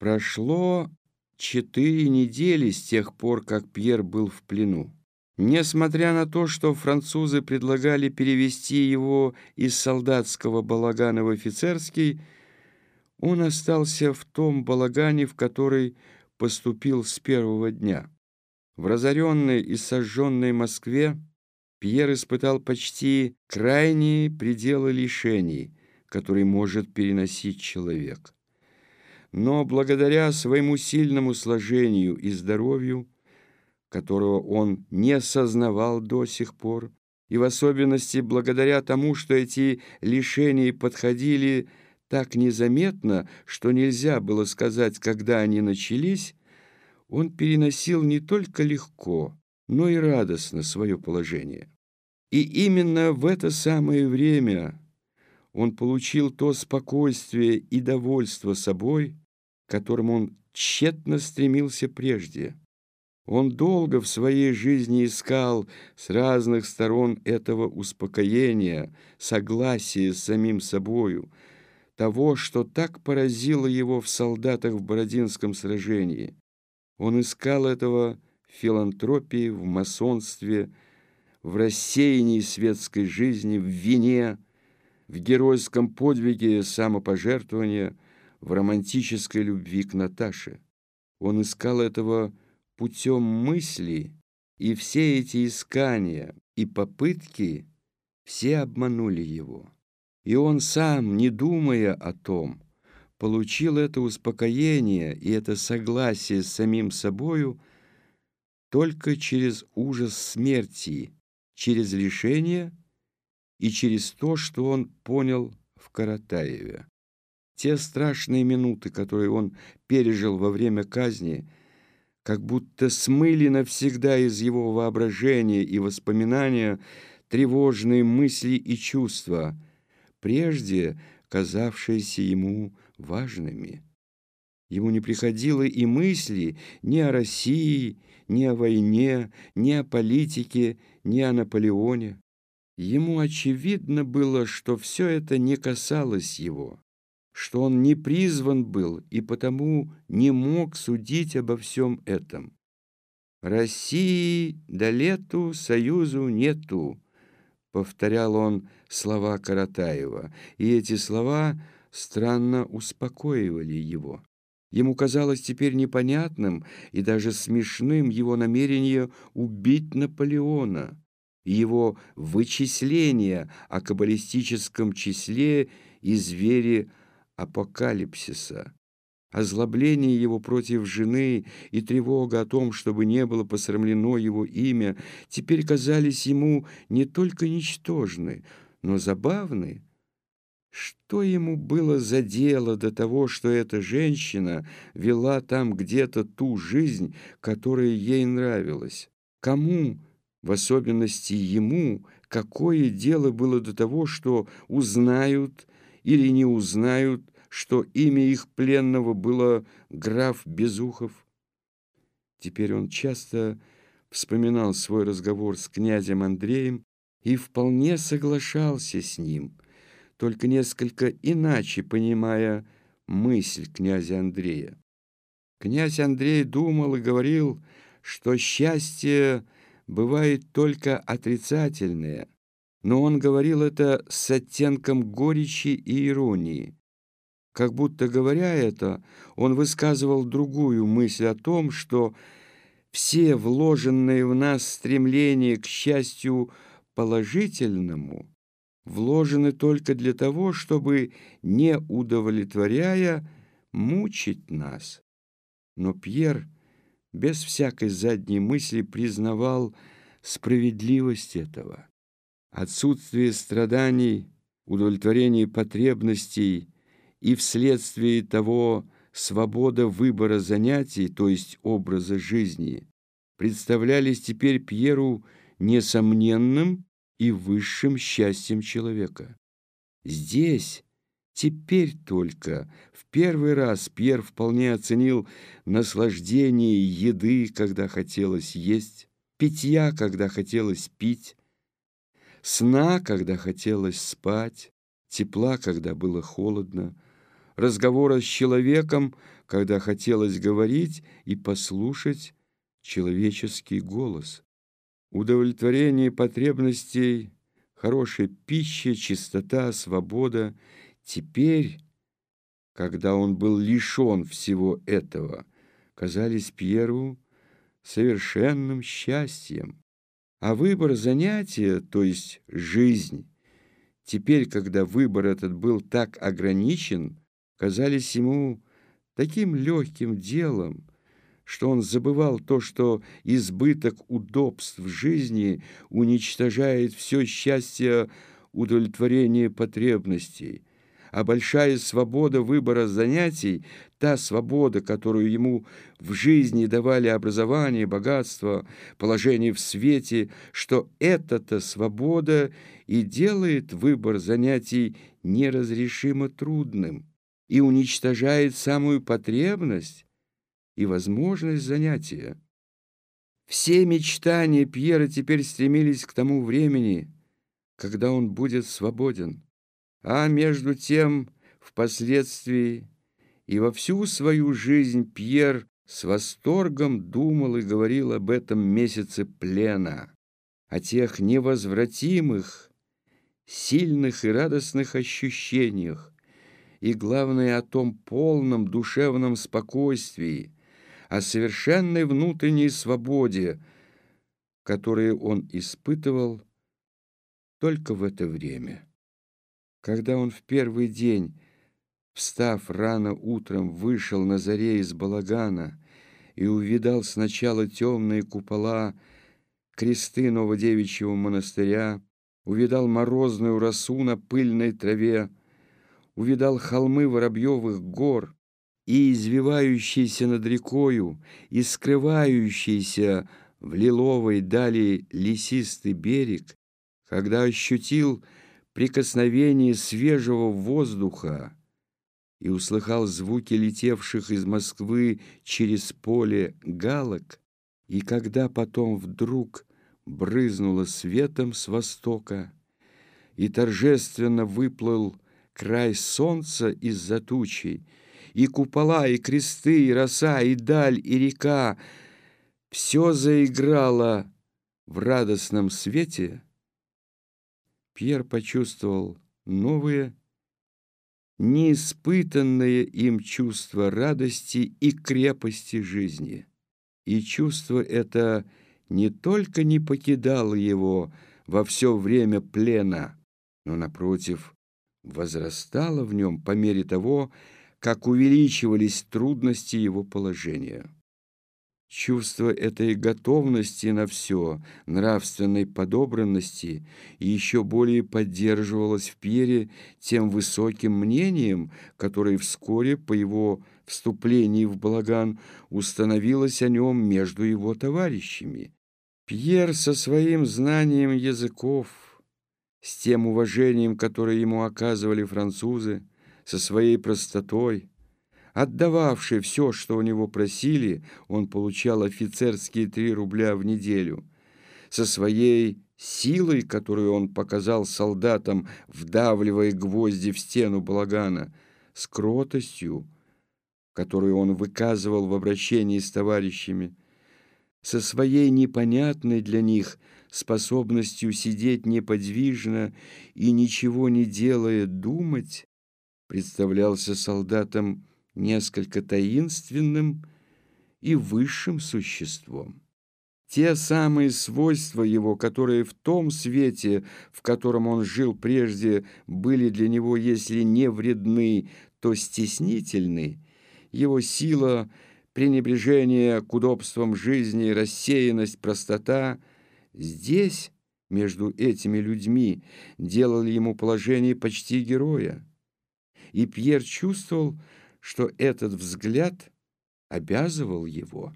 Прошло четыре недели с тех пор, как Пьер был в плену. Несмотря на то, что французы предлагали перевести его из солдатского балагана в офицерский, он остался в том балагане, в который поступил с первого дня. В разоренной и сожженной Москве Пьер испытал почти крайние пределы лишений, которые может переносить человек но благодаря своему сильному сложению и здоровью, которого он не осознавал до сих пор, и в особенности благодаря тому, что эти лишения подходили так незаметно, что нельзя было сказать, когда они начались, он переносил не только легко, но и радостно свое положение. И именно в это самое время он получил то спокойствие и довольство собой, к которому он тщетно стремился прежде. Он долго в своей жизни искал с разных сторон этого успокоения, согласия с самим собою, того, что так поразило его в солдатах в Бородинском сражении. Он искал этого в филантропии, в масонстве, в рассеянии светской жизни, в вине, в геройском подвиге самопожертвования – в романтической любви к Наташе. Он искал этого путем мысли, и все эти искания и попытки все обманули его. И он сам, не думая о том, получил это успокоение и это согласие с самим собою только через ужас смерти, через лишение и через то, что он понял в Каратаеве. Те страшные минуты, которые он пережил во время казни, как будто смыли навсегда из его воображения и воспоминания тревожные мысли и чувства, прежде казавшиеся ему важными. Ему не приходило и мысли ни о России, ни о войне, ни о политике, ни о Наполеоне. Ему очевидно было, что все это не касалось его что он не призван был и потому не мог судить обо всем этом. «России до лету союзу нету», — повторял он слова Каратаева, и эти слова странно успокоивали его. Ему казалось теперь непонятным и даже смешным его намерение убить Наполеона, его вычисление о каббалистическом числе и звере апокалипсиса. Озлобление его против жены и тревога о том, чтобы не было посрамлено его имя, теперь казались ему не только ничтожны, но забавны. Что ему было за дело до того, что эта женщина вела там где-то ту жизнь, которая ей нравилась? Кому, в особенности ему, какое дело было до того, что узнают или не узнают, что имя их пленного было граф Безухов. Теперь он часто вспоминал свой разговор с князем Андреем и вполне соглашался с ним, только несколько иначе понимая мысль князя Андрея. Князь Андрей думал и говорил, что счастье бывает только отрицательное, но он говорил это с оттенком горечи и иронии. Как будто говоря это, он высказывал другую мысль о том, что все вложенные в нас стремления к счастью положительному вложены только для того, чтобы, не удовлетворяя, мучить нас. Но Пьер без всякой задней мысли признавал справедливость этого. Отсутствие страданий, удовлетворение потребностей и вследствие того свобода выбора занятий, то есть образа жизни, представлялись теперь Пьеру несомненным и высшим счастьем человека. Здесь, теперь только, в первый раз Пьер вполне оценил наслаждение еды, когда хотелось есть, питья, когда хотелось пить, сна, когда хотелось спать, тепла, когда было холодно, разговора с человеком, когда хотелось говорить и послушать человеческий голос. Удовлетворение потребностей, хорошая пища, чистота, свобода. Теперь, когда он был лишен всего этого, казались Пьеру совершенным счастьем. А выбор занятия, то есть жизнь, теперь, когда выбор этот был так ограничен, казались ему таким легким делом, что он забывал то, что избыток удобств в жизни уничтожает все счастье удовлетворения потребностей, а большая свобода выбора занятий, та свобода, которую ему в жизни давали образование, богатство, положение в свете, что эта-то свобода и делает выбор занятий неразрешимо трудным и уничтожает самую потребность, и возможность занятия. Все мечтания Пьера теперь стремились к тому времени, когда он будет свободен. А между тем, впоследствии и во всю свою жизнь Пьер с восторгом думал и говорил об этом месяце плена, о тех невозвратимых, сильных и радостных ощущениях, и, главное, о том полном душевном спокойствии, о совершенной внутренней свободе, которую он испытывал только в это время. Когда он в первый день, встав рано утром, вышел на заре из балагана и увидал сначала темные купола, кресты Новодевичьего монастыря, увидал морозную росу на пыльной траве, увидал холмы Воробьевых гор, и извивающийся над рекою, и скрывающийся в лиловой дали лесистый берег, когда ощутил прикосновение свежего воздуха и услыхал звуки летевших из Москвы через поле галок, и когда потом вдруг брызнуло светом с востока, и торжественно выплыл край солнца из-за тучи, и купола, и кресты, и роса, и даль, и река. Все заиграло в радостном свете. Пьер почувствовал новые, неиспытанное им чувство радости и крепости жизни. И чувство это не только не покидало его во все время плена, но, напротив, возрастало в нем по мере того, как увеличивались трудности его положения. Чувство этой готовности на все, нравственной подобранности, еще более поддерживалось в Пьере тем высоким мнением, которое вскоре по его вступлении в балаган установилось о нем между его товарищами. Пьер со своим знанием языков, с тем уважением, которое ему оказывали французы, со своей простотой. Отдававший все, что у него просили, он получал офицерские три рубля в неделю. Со своей силой, которую он показал солдатам, вдавливая гвозди в стену балагана, с кротостью, которую он выказывал в обращении с товарищами, со своей непонятной для них способностью сидеть неподвижно и, ничего не делая, думать, представлялся солдатам несколько таинственным и высшим существом. Те самые свойства его, которые в том свете, в котором он жил прежде, были для него, если не вредны, то стеснительны, его сила, пренебрежение к удобствам жизни, рассеянность, простота, здесь, между этими людьми, делали ему положение почти героя и Пьер чувствовал, что этот взгляд обязывал его.